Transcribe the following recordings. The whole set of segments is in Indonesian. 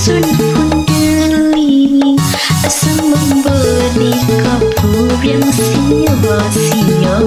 sedih sun pundali Asal memberi kau yang sia-sia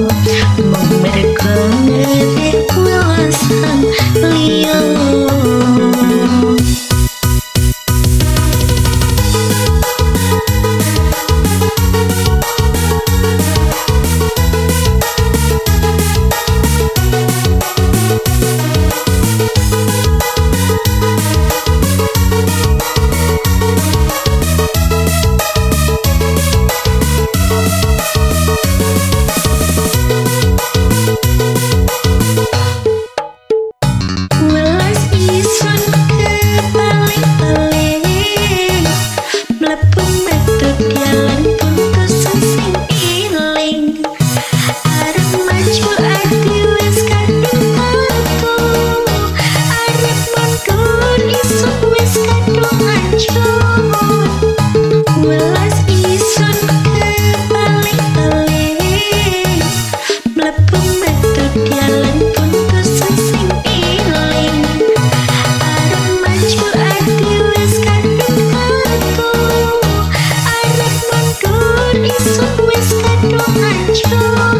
Esok wis kadung hancur